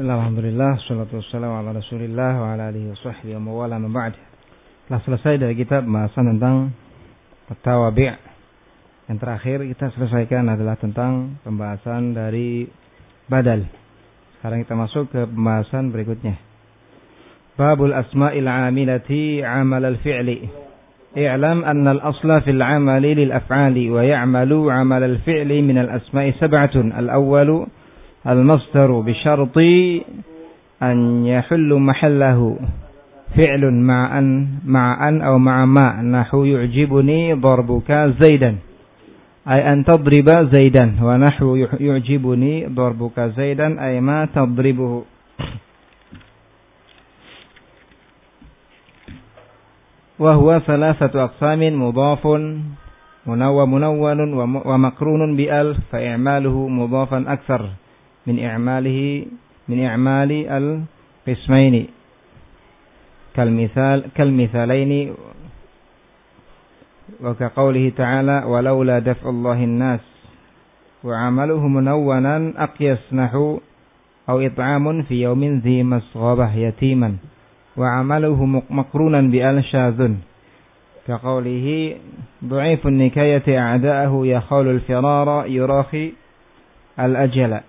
Bismillahirrahmanirrahim. Salatu wassalamu ala Rasulillah wa ala alihi wa sahbihi wa mawala ma ba'd. Telah selesai dari kitab bahasan tentang tawabi'. Yang terakhir kita selesaikan adalah tentang pembahasan dari badal. Sekarang kita masuk ke pembahasan berikutnya. Babul asma'il amilati amal al-fi'li. I'lam anna al-asla fil amali lil af'ali wa ya'malu amal al-fi'li min al-asma'i sab'atun. Al-awwalu المصدر بشرط أن يحل محله فعل مع أن مع أن أو مع ما. نحو يعجبني ضربك زيدا. أي أن تضرب زيدا. ونحو يعجبني ضربك زيدا. أي ما تضربه. وهو ثلاثة أقسام مضاف منون ومقرون بألف فإعماله مضافا أكثر. Min i'malihi min i'mali al qismaini kal misal kal misalaini wa ka qawlihi ta'ala walaula daf'ullahi an-nas wa 'amaluhu munawwanan aqyas nahu aw it'amun fi yawmin dhi masghabah yatiman wa 'amaluhu maqrunan bi al-shadhun ka qawlihi du'ifun nikayati a'da'ahu yakhulu al-firara yurahi al-ajala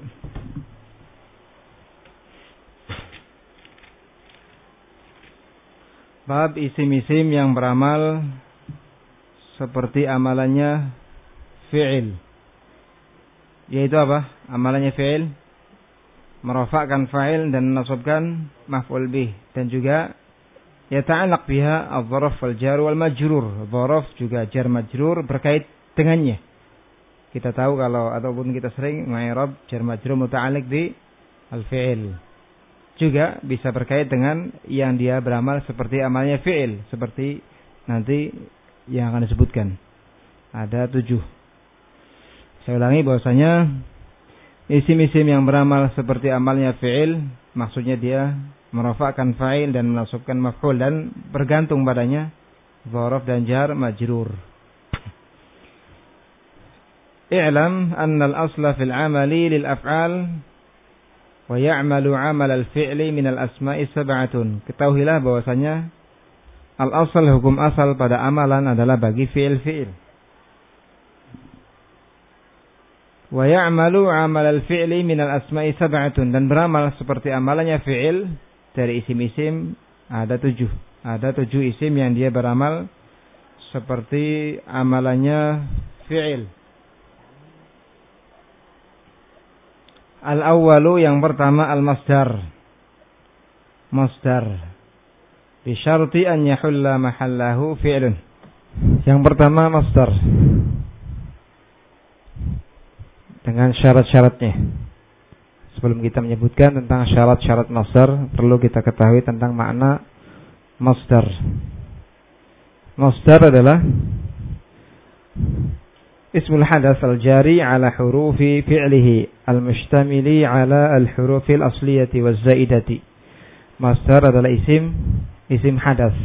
Bab isim-isim yang beramal seperti amalannya fi'il. Yaitu apa? Amalannya fi'il merofakkan fa'il dan menasabkan maf'ul bih dan juga yata'allaq biha adh-dharaf wal jar wal majrur. Dharaf juga jar majrur berkait dengannya. Kita tahu kalau ataupun kita sering ma'irab jar majrur muta'alliq bi al-fi'il juga bisa berkait dengan yang dia beramal seperti amalnya fi'il seperti nanti yang akan disebutkan. Ada tujuh. Saya ulangi bahwasanya isim-isim yang beramal seperti amalnya fi'il maksudnya dia merofakkan fa'il dan menasubkan maf'ul dan bergantung padanya dhorof dan jar majrur. I'lam anna al-asla fil amali lil af'al wa ya'malu 'amal al-fi'li min al-asma'i sab'atun. Ketahuilah bahwasanya al-asal hukum asal pada amalan adalah bagi fi'il-fi'il. Wa ya'malu 'amal al-fi'li min al-asma'i sab'atun dan beramal seperti amalannya fi'il dari isim-isim ada tujuh. Ada tujuh isim yang dia beramal seperti amalannya fi'il. Al-awwalu yang pertama al-masdar. Masdar. Bi syarti an yahulla mahallahu fi'lun. Yang pertama masdar. Dengan syarat-syaratnya. Sebelum kita menyebutkan tentang syarat-syarat masdar, perlu kita ketahui tentang makna masdar. Masdar adalah ismul hadas al-jari ala hurufi fi'lihi al-mustamili ala al-hurufil asliyati wa zaidati. Masdar adalah isim isim hadas.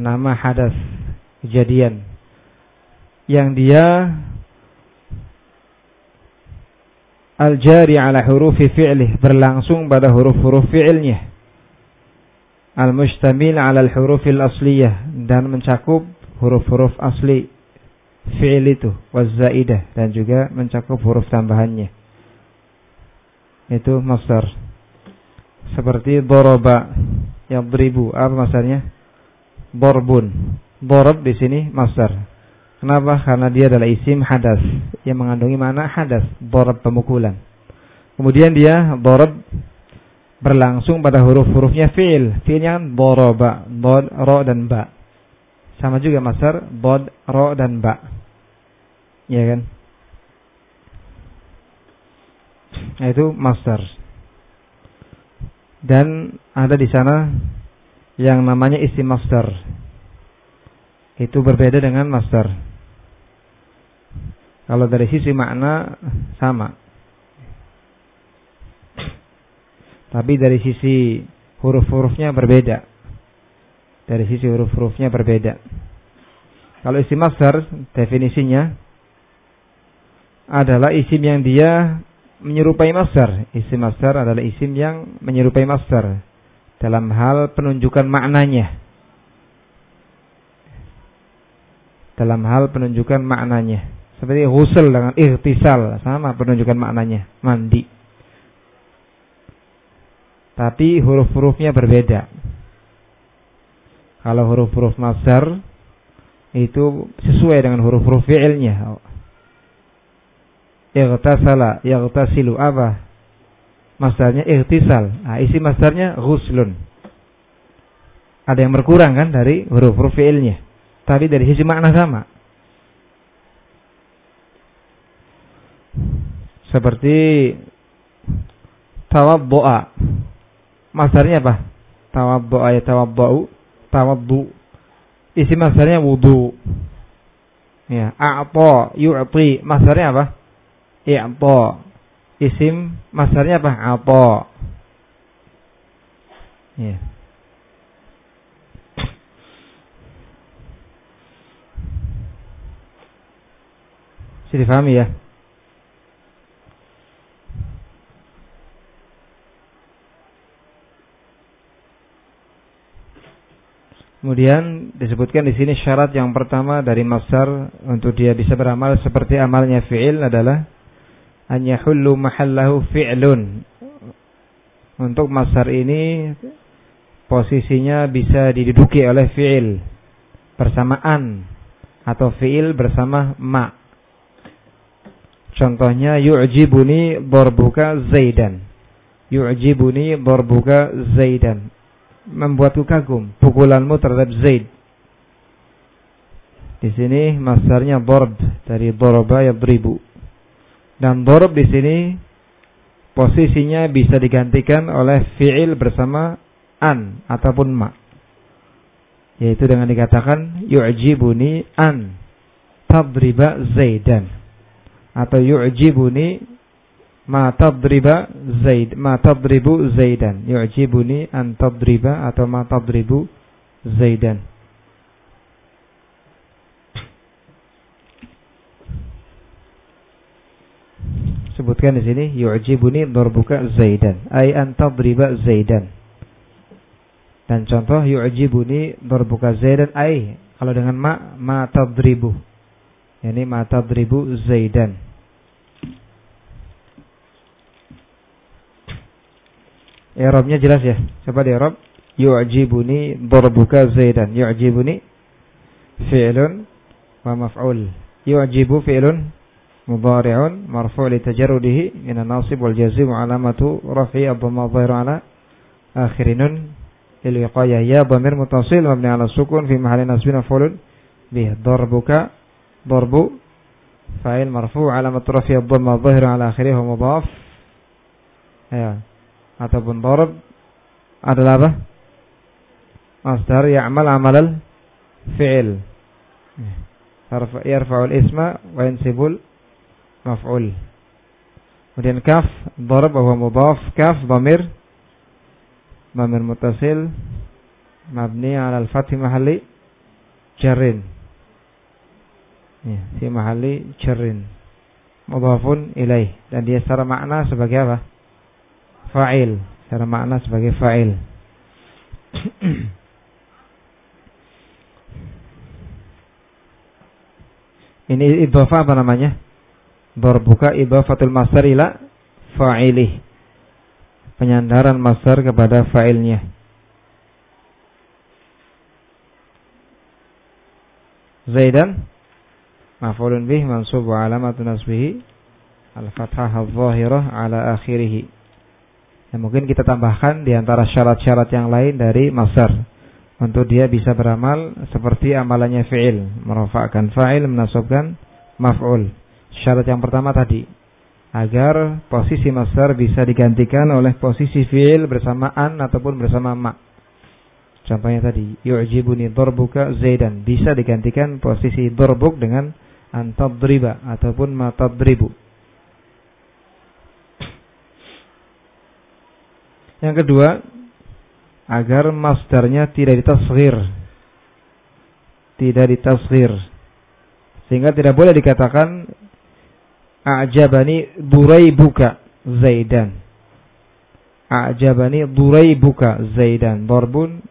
Nama hadas kejadian yang dia al-jari ala hurufi fi'lih berlangsung pada huruf-huruf fi'ilnya al-mustamil ala al-hurufil asliyah dan mencakup huruf-huruf asli fi'il itu wazaidah dan juga mencakup huruf tambahannya itu masdar. Seperti doroba yang beribu. Apa masdarnya? Borbun. Borob di sini masdar. Kenapa? Karena dia adalah isim hadas. Yang mengandungi mana hadas. Borob pemukulan. Kemudian dia borob berlangsung pada huruf-hurufnya fi'il. Fi'ilnya kan boroba bod ro dan ba. Sama juga masar bod, ro dan ba. Ya kan? Nah, itu masar. Dan ada di sana yang namanya isim masdar. Itu berbeda dengan masdar. Kalau dari sisi makna sama. Tapi dari sisi huruf-hurufnya berbeda dari sisi huruf-hurufnya berbeda. Kalau isim masdar definisinya adalah isim yang dia menyerupai masdar. Isim masdar adalah isim yang menyerupai masdar dalam hal penunjukan maknanya. Dalam hal penunjukan maknanya. Seperti ghusl dengan ikhtisal sama penunjukan maknanya, mandi. Tapi huruf-hurufnya berbeda. Kalau huruf-huruf masdar itu sesuai dengan huruf-huruf fi'ilnya. Ightasala, yaghtasilu apa? Masdarnya ightisal. Nah, isi masdarnya ghuslun. Ada yang berkurang kan dari huruf-huruf fi'ilnya. Tapi dari sisi makna sama. Seperti tawaddu'a. Masdarnya apa? Tawaddu'a ya tawadda'u, tawaddu. Isi masdarnya wudu. Ya, a'ta, yu'ti. Masdarnya apa? I'ta. Isim masdarnya apa? Ata. Ya. Bisa difahami ya? Kemudian disebutkan di sini syarat yang pertama dari masdar untuk dia bisa beramal seperti amalnya fi'il adalah an yahullu mahallahu fi'lun. Untuk masdar ini posisinya bisa diduduki oleh fi'il bersamaan atau fi'il bersama ma. Contohnya yu'jibuni darbuka zaidan. Yu'jibuni darbuka zaidan membuatku kagum pukulanmu terhadap Zaid. Di sini masarnya darb dari daraba yadribu. Dan darb di sini posisinya bisa digantikan oleh fi'il bersama an ataupun ma. Yaitu dengan dikatakan yu'jibuni an tadriba Zaidan. Atau yu'jibuni ma tadriba Zaid ma tadribu Zaidan. Yu'jibuni an tadriba atau ma tadribu Zaidan sebutkan di sini yu'jibuni darbuka Zaidan ay an tadriba Zaidan dan contoh yu'jibuni darbuka Zaidan ay kalau dengan ma ma tadribu yani ma tadribu Zaidan I'rabnya jelas ya. Coba di i'rab. Yu'jibuni darbuka Zaidan. Yu'jibuni fi'lun wa maf'ul. Yu'jibu fi'lun mudhari'un marfu' li tajarrudihi min an-nasib wal jazim wa alamatu raf'i ad-dhamma dhahiru ala akhirinun lil wiqayah ya dhamir mutasil mabni ala sukun fi mahalli nasbin maf'ulun bih darbuka darbu fa'il marfu' alamat raf'i ad-dhamma dhahiru ala akhirih wa mudhaf ya ataupun darab adalah apa? Masdar ya'mal amalal fi'il. Yarfa'ul isma wa yansibul maf'ul. Kemudian kaf darab bahwa mudhaf kaf dhamir dhamir mutasil mabni 'ala al-fath mahalli jarrin. Ya, fi mahalli jarrin. Mudhafun ilaih dan dia secara makna sebagai apa? fa'il secara makna sebagai fa'il ini idhofah apa namanya Darbuka idhafatul masdar ila fa'ilih. Penyandaran masdar kepada fa'ilnya. Zaidan? Maf'ulun bih mansub wa alamatun nasbihi. Al-fathah al-zahirah ala akhirih. Ya, mungkin kita tambahkan di antara syarat-syarat yang lain dari masar untuk dia bisa beramal seperti amalannya fi'il, merofakkan fa'il, menasabkan maf'ul. Syarat yang pertama tadi agar posisi masar bisa digantikan oleh posisi fi'il bersama an ataupun bersama ma. Contohnya tadi, yu'jibuni darbuka zaidan bisa digantikan posisi darbuk dengan antadriba ataupun ma tadribu. Yang kedua, agar masdarnya tidak ditasghir. Tidak ditasghir. Sehingga tidak boleh dikatakan a'jabani buka Zaidan. A'jabani duraibuka Zaidan. Darbun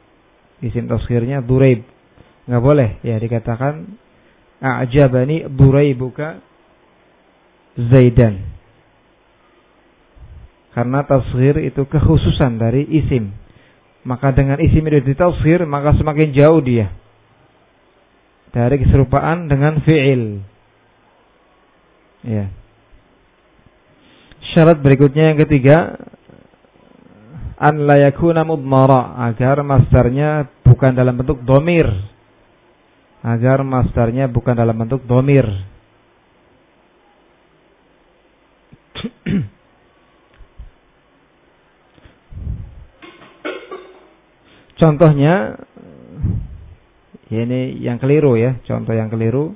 isim tasghirnya duraib. Enggak boleh ya dikatakan a'jabani duraibuka Zaidan. Karena tasghir itu kekhususan dari isim. Maka dengan isim itu ditasghir maka semakin jauh dia dari keserupaan dengan fi'il. Ya. Syarat berikutnya yang ketiga an la yakuna mudmara agar masdarnya bukan dalam bentuk domir agar masdarnya bukan dalam bentuk domir Contohnya ini yang keliru ya, contoh yang keliru.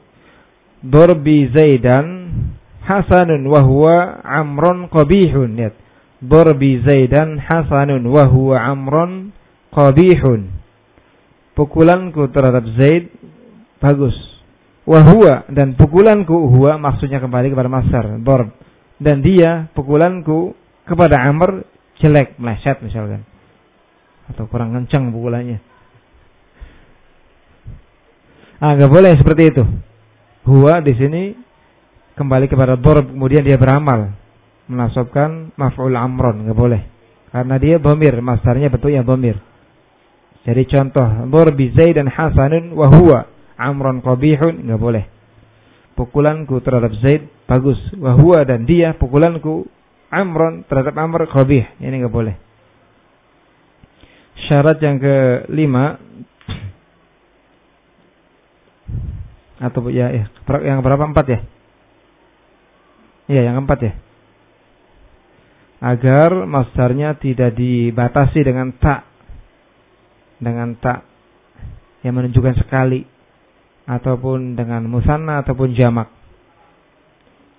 Dorbi Zaidan hasanun wa huwa amrun qabihun. Lihat. Dorbi Zaidan hasanun wa huwa amrun qabihun. Pukulanku terhadap Zaid bagus. Wahua dan pukulanku huwa maksudnya kembali kepada masar dorb dan dia pukulanku kepada Amr jelek meleset misalkan atau kurang kencang pukulannya. Ah, nggak boleh seperti itu. Huwa di sini kembali kepada dorb kemudian dia beramal. Menasabkan maf'ul amron nggak boleh. Karena dia bomir masdarnya betulnya bomir. Jadi contoh dorbi Zaid dan Hasanun wa huwa amron qabihun nggak boleh. Pukulanku terhadap Zaid bagus wa huwa dan dia pukulanku amron terhadap Amr qabih ini nggak boleh. Syarat yang kelima atau ya, ya yang berapa? Empat ya? Iya yang empat ya. Agar masdarnya tidak dibatasi dengan tak dengan tak yang menunjukkan sekali ataupun dengan musanna ataupun jamak.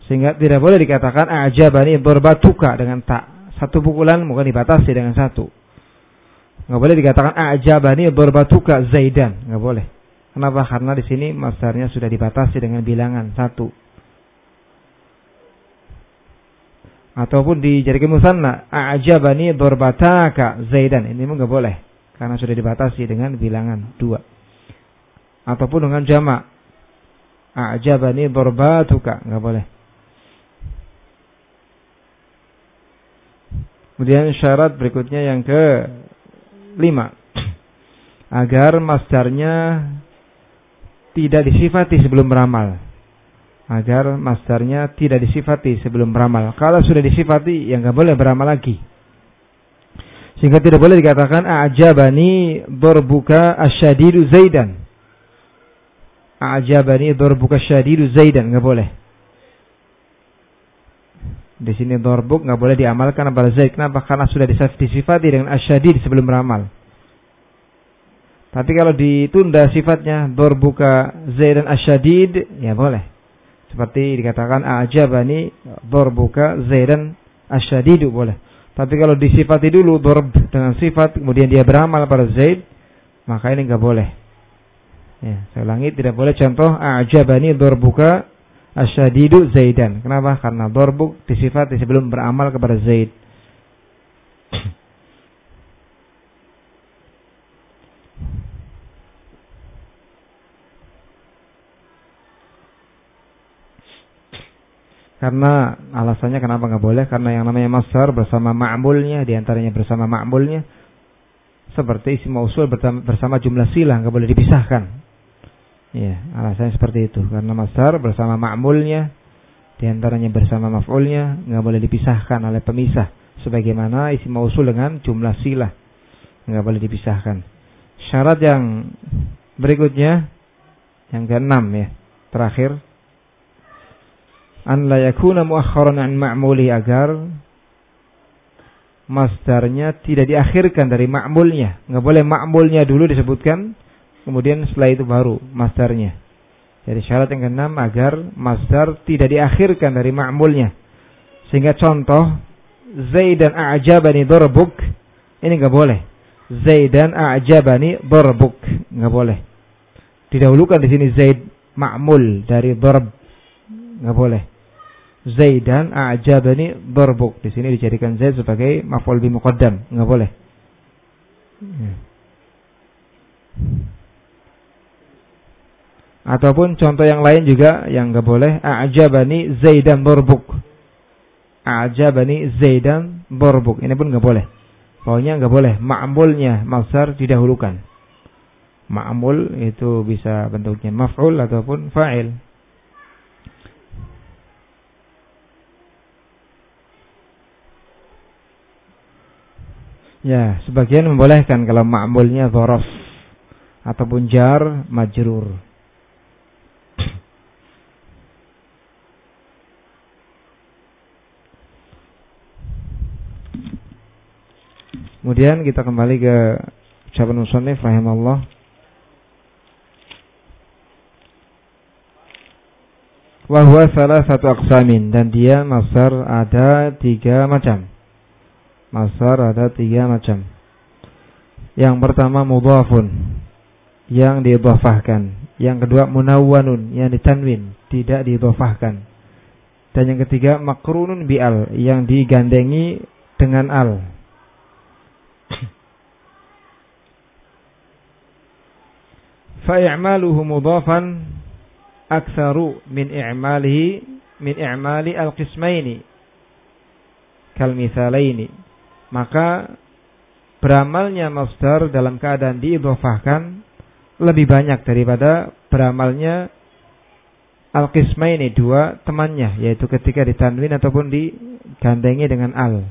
Sehingga tidak boleh dikatakan ajabani berbatuka dengan tak. Satu pukulan bukan dibatasi dengan satu. Nggak boleh dikatakan ajabani berbatuka Zaidan, nggak boleh. Kenapa? Karena di sini masdarnya sudah dibatasi dengan bilangan satu. Ataupun dijadikan musanna ajabani berbataka Zaidan. Ini nggak boleh karena sudah dibatasi dengan bilangan dua. Ataupun dengan jamak ajabani berbatuka nggak boleh. Kemudian syarat berikutnya yang ke lima agar masdarnya tidak disifati sebelum beramal agar masdarnya tidak disifati sebelum beramal kalau sudah disifati ya nggak boleh beramal lagi sehingga tidak boleh dikatakan ajabani dorbuka asyadidu zaidan ajabani dorbuka asyadidu zaidan nggak boleh di sini dorbuk nggak boleh diamalkan pada zaid. Kenapa? Karena sudah disifati dengan asyadid sebelum beramal. Tapi kalau ditunda sifatnya dorbuka zaid dan asyadid, ya boleh. Seperti dikatakan ajabani dorbuka zaid dan asyadidu boleh. Tapi kalau disifati dulu dorb dengan sifat kemudian dia beramal pada zaid, maka ini nggak boleh. Ya, saya ulangi tidak boleh contoh ajabani dorbuka asyadidu Zaidan. Kenapa? Karena dorbuk disifati sebelum beramal kepada Zaid. Karena alasannya kenapa nggak boleh? Karena yang namanya masar bersama ma'mulnya, di antaranya bersama ma'mulnya, seperti isim mausul bersama jumlah silah nggak boleh dipisahkan. Ya, alasannya seperti itu karena masdar bersama ma'mulnya di antaranya bersama maf'ulnya nggak boleh dipisahkan oleh pemisah sebagaimana isi mausul dengan jumlah silah nggak boleh dipisahkan. Syarat yang berikutnya yang keenam ya, terakhir an la yakuna muakharan an ma'muli agar masdarnya tidak diakhirkan dari ma'mulnya. Nggak boleh ma'mulnya dulu disebutkan kemudian setelah itu baru masdarnya. Jadi syarat yang keenam agar masdar tidak diakhirkan dari ma'mulnya. Sehingga contoh Zaidan a'jabani darbuk ini enggak boleh. Zaidan a'jabani darbuk enggak boleh. Didahulukan di sini Zaid ma'mul dari darb enggak boleh. Zaidan a'jabani darbuk. Di sini dijadikan Zaid sebagai maf'ul bi muqaddam, enggak boleh. Ya. Ataupun contoh yang lain juga yang enggak boleh a'jabani Zaidan darbuk. A'jabani Zaidan darbuk. Ini pun enggak boleh. Pokoknya enggak boleh ma'mulnya masar didahulukan. Ma'mul itu bisa bentuknya maf'ul ataupun fa'il. Ya, sebagian membolehkan kalau ma'mulnya dhorof ataupun jar majrur. Kemudian kita kembali ke ucapan musannif rahimahullah. Wahwa salah satu aksamin dan dia masar ada tiga macam. Masar ada tiga macam. Yang pertama mudhafun yang diidhafahkan. Yang kedua munawwanun yang ditanwin, tidak diidhafahkan. Dan yang ketiga makrunun bi'al yang digandengi dengan al. Fa'i'maluhu mudhafan aktsaru min i'malihi min i'mali al-qismaini kal mithalaini maka beramalnya masdar dalam keadaan diidhofahkan lebih banyak daripada beramalnya al ini dua temannya yaitu ketika ditanwin ataupun digandengi dengan al.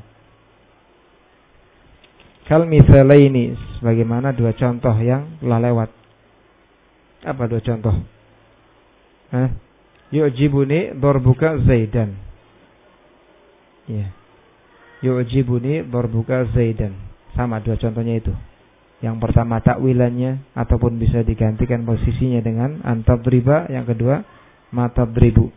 Kal ini sebagaimana dua contoh yang telah lewat. Apa dua contoh? Hah? Yu'jibuni darbuka Zaidan. Ya. Yeah yu'jibuni darbuka zaidan. Sama dua contohnya itu. Yang pertama takwilannya ataupun bisa digantikan posisinya dengan antadriba, yang kedua matadribu.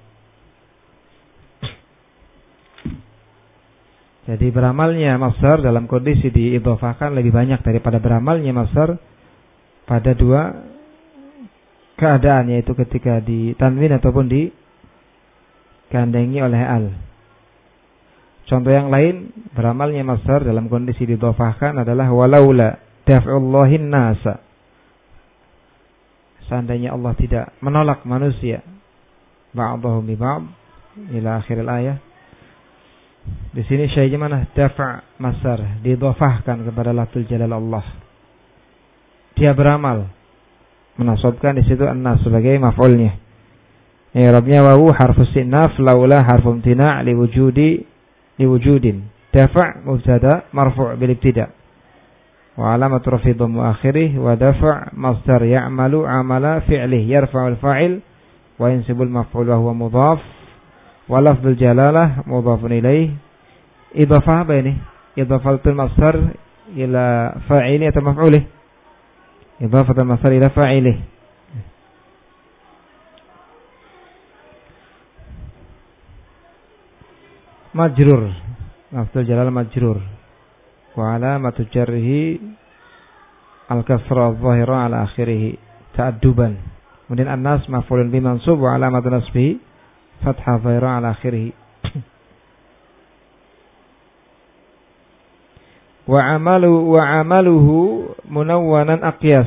Jadi beramalnya masar dalam kondisi diidhafahkan lebih banyak daripada beramalnya masar pada dua keadaan yaitu ketika ditanwin ataupun digandengi oleh al. Contoh yang lain, beramalnya masar dalam kondisi didofahkan adalah walaula daf'ullahin nasa. Seandainya Allah tidak menolak manusia ba'dahum bi ba'd ila akhir ayat. Di sini syai'nya mana? Dafa' masar didofahkan kepada lafzul jalal Allah. Dia beramal menasabkan di situ an-nas sebagai maf'ulnya. I'rabnya wawu harfu sinaf laula harfu imtina' liwujudi dafa' mubtada marfu' bil ibtida wa alamat rafi dhammu akhirih wa dafa' masdar ya'malu amala fi'lih yarfa'ul fa'il wa yansibul maf'ul wa huwa mudhaf wa lafdzul jalalah mudhafun ilaih idhafah apa ini idhafatul masdar ila fa'ili atau maf'ulih idhafatul masdar ila fa'ilih majrur. Lafzul jalal majrur. Wa alamatu jarhi al kasra adh-dhahira ala akhirih ta'adduban. Kemudian an-nas maf'ulun bi mansub wa alamatu nasbihi fathah dhahira ala akhirih. Wa amalu wa amaluhu munawwanan aqyas.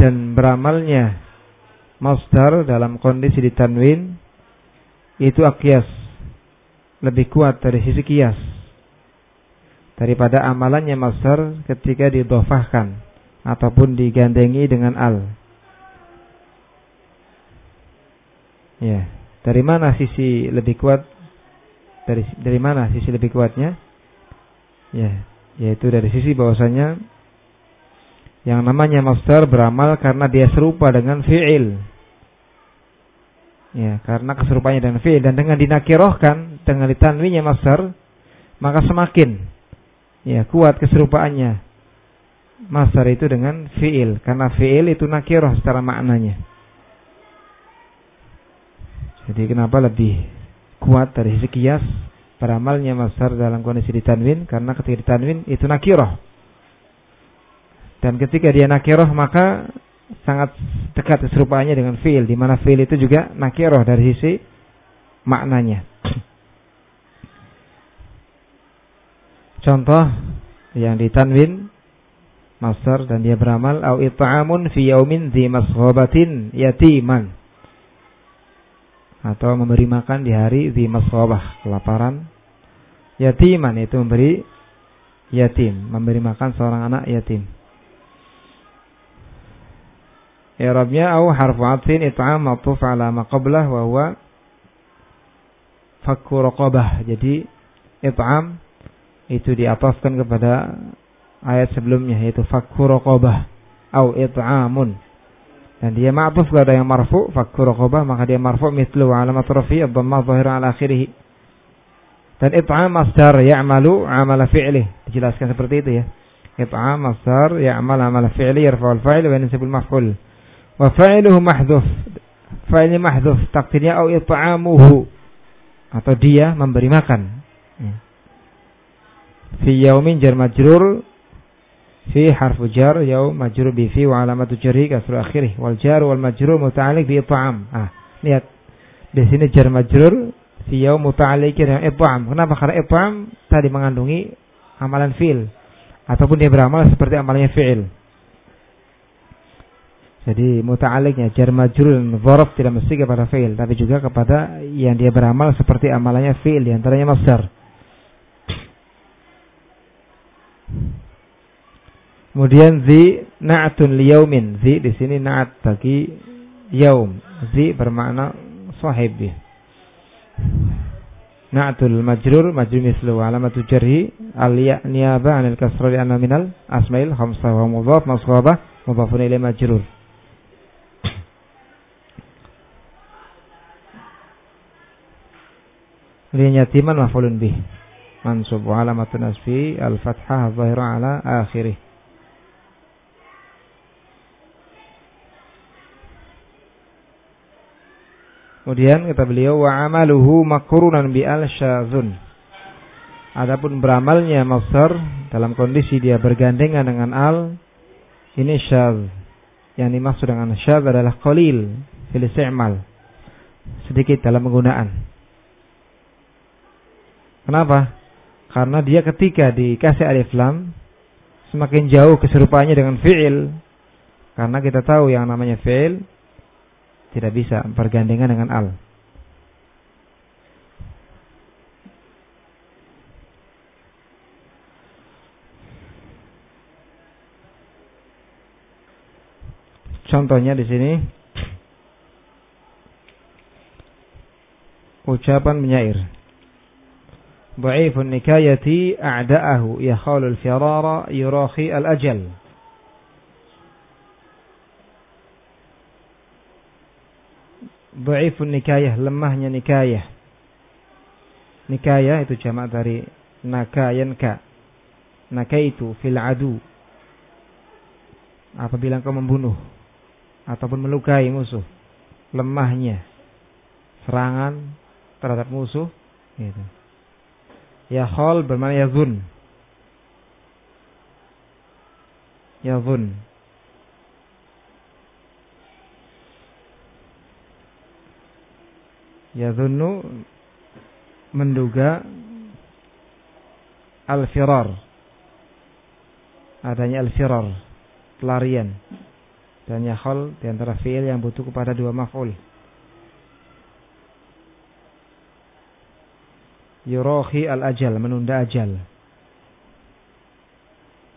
Dan beramalnya masdar dalam kondisi ditanwin itu aqyas lebih kuat dari sisi kias daripada amalannya masar ketika didofahkan ataupun digandengi dengan al. Ya, dari mana sisi lebih kuat? Dari dari mana sisi lebih kuatnya? Ya, yaitu dari sisi bahwasanya yang namanya masdar beramal karena dia serupa dengan fi'il Ya, karena keserupaannya dengan fi'il dan dengan dinakirohkan dengan ditanwinya masar maka semakin ya kuat keserupaannya masar itu dengan fi'il. Karena fi'il itu nakiroh secara maknanya. Jadi kenapa lebih kuat dari sisi kias amalnya masar dalam kondisi ditanwin? Karena ketika ditanwin itu nakiroh. Dan ketika dia nakiroh maka sangat dekat serupanya dengan fiil di mana fiil itu juga nakiroh dari sisi maknanya. Contoh yang ditanwin master dan dia beramal au it'amun fi yaumin dzi masghabatin yatiman. Atau memberi makan di hari dzi masghabah kelaparan. Yatiman itu memberi yatim memberi makan seorang anak yatim. I'rabnya au harfu atfin it'am matuf ala ma qablah wa huwa fakku raqabah. Jadi it'am itu diatafkan kepada ayat sebelumnya yaitu fakku raqabah au it'amun. Dan dia ma'tuf kalau ada yang marfu fakku raqabah maka dia marfu mithlu alamat rafi dhamma zahira ala akhirih. Dan it'am masdar ya'malu amala fi'lih. Dijelaskan seperti itu ya. It'am masdar ya'mal amala fi'li yarfa'ul fa'il wa yansibul maf'ul wa fa'iluhu mahdhuf fa'ilnya mahdhuf takdirnya au it'amuhu atau dia memberi makan ya. fi yaumin jar majrur fi harfu jar yaum majrur bi fi wa alamatu jarri kasru akhirih wal jar wal majrur muta'alliq bi it'am. Ah, lihat. Di sini jar majrur fi yaum muta'alliq dengan it'am. Kenapa? Karena it'am tadi mengandungi amalan fi'il ataupun dia beramal seperti amalnya fi'il. Jadi muta'alliqnya jar majrur dzaraf tidak mesti kepada fi'il tapi juga kepada yang dia beramal seperti amalannya fi'il di antaranya masdar. Kemudian zi na'atun liyaumin. Zi di sini na'at bagi yaum. Zi bermakna sahib. Na'atul majrur majrur mislu alamatu jarhi al ya niyaba anil kasra li anna minal asmail khamsa wa mudhaf masghaba mudhafun ilai majrur. Kemudian yatiman maf'ulun bih. Mansub wa alamatun asfi al-fathah zahira ala akhirih. Kemudian kata beliau wa amaluhu makrunan bi al syazun. Adapun beramalnya masdar dalam kondisi dia bergandengan dengan al ini syaz. Yang dimaksud dengan syaz adalah qalil fil. Sedikit dalam penggunaan. Kenapa? Karena dia ketika dikasih alif lam semakin jauh keserupaannya dengan fi'il. Karena kita tahu yang namanya fi'il tidak bisa bergandengan dengan al. Contohnya di sini ucapan penyair. Dhaifun nikayati a'da'ahu yakhalul firara yurahi al-ajal. Dhaifun nikayah, lemahnya nikayah. Nikayah itu jamak dari. Naka itu fil adu. Apabila engkau membunuh ataupun melukai musuh, lemahnya serangan terhadap musuh gitu. Ya khol bermakna yazun. Yazun yadhunnu menduga al-firar. Adanya al-firar pelarian. Dan yakhol di antara fi'il yang butuh kepada dua maf'ul yurohi al-ajal menunda ajal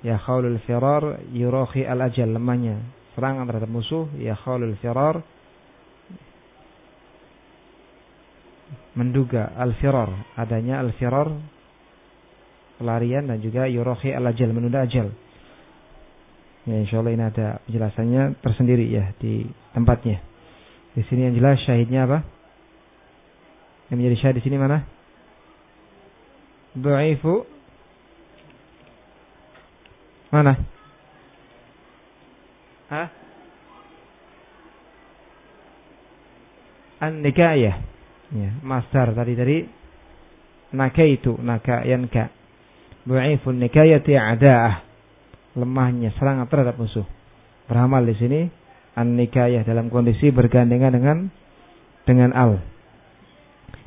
ya khawlul firar yurohi al-ajal lemahnya serangan terhadap musuh ya khawlul firar menduga al-firar, adanya al-firar pelarian dan juga yurohi al-ajal, menunda ajal. Ya insyaallah ini ada penjelasannya tersendiri ya di tempatnya. Di sini yang jelas syahidnya apa? Yang menjadi syahid di sini mana? Du'ifu Mana? Hah? An-nikayah Ya, masdar tadi dari nakaitu naka yanka. Bu'ifun nikayati a'da'ah. Lemahnya serangan terhadap musuh. Beramal di sini an-nikayah dalam kondisi bergandengan dengan dengan al.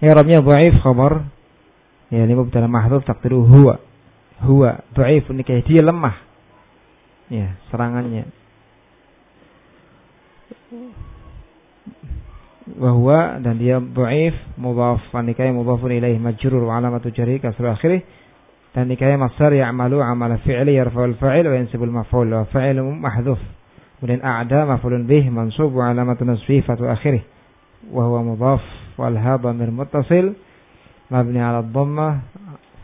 Ya Rabnya bu'if khabar. Ya ini mubtada mahdhuf takdiru huwa. huwa dhaifun nikah dia lemah. Ya serangannya. Wahwa dan dia dhaif mudhaf nikah mudhafun ilaih majrur wa alamatu jarhi kasr akhirih dan nikah masdar ya'malu amala fi'li yarfa'ul fa'il wa yansibul maf'ul wa fa'il mahdhuf. Kemudian a'da maf'ulun bih mansub wa alamatu nasbihi fatu akhirih wa huwa mudhaf wal ha dhamir muttasil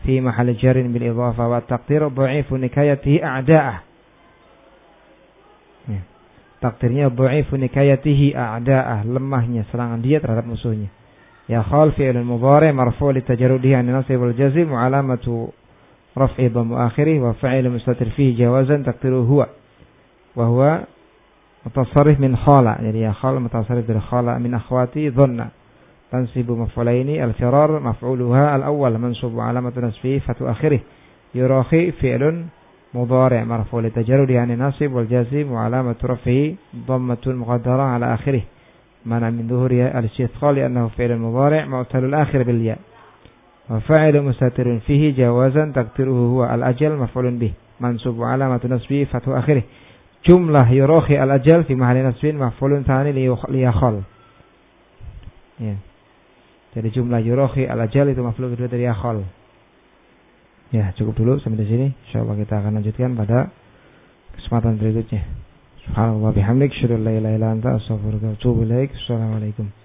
fi mahal jarin bil idhafa wa taqdir dha'ifu nikayatihi a'da'ah ya. takdirnya dha'ifu nikayatihi a'da'ah lemahnya serangan dia terhadap musuhnya. Ya khal fi'lun mudhari' marfu' li tajarrudihi an nasib wal jazm wa alamatu raf'i dhammu akhirih wa fa'il mustatir fihi jawazan taqdiruhu huwa. Wa huwa mutasarrif min khala. Jadi ya khal mutasarrif bil khala min akhwati dhanna تنصب مفعولين. الفرار مفعولها الأول منصوب علامة نصبه فتو آخره. يراخي فعل مضارع مرفوع لتجرد يعني نصب والجازم وعلامة رفعه ضمة مقدرة على آخره. منع من ظهور الاستثقال لأنه فعل مضارع معتل الآخر بالياء. وفعل مستتر فيه جوازا تقديره هو الأجل مفعول به. منصوب علامة نصبه فتو آخره. جملة يراخي الأجل في محل نصب مفعول ثاني ليخل yeah. Jadi jumlah yurohi al-ajal itu makhluk kedua dari akhol. Ya, cukup dulu sampai di sini. Insyaallah kita akan lanjutkan pada kesempatan berikutnya. Subhanallah bihamdik, syukur la ilaha. Assalamualaikum.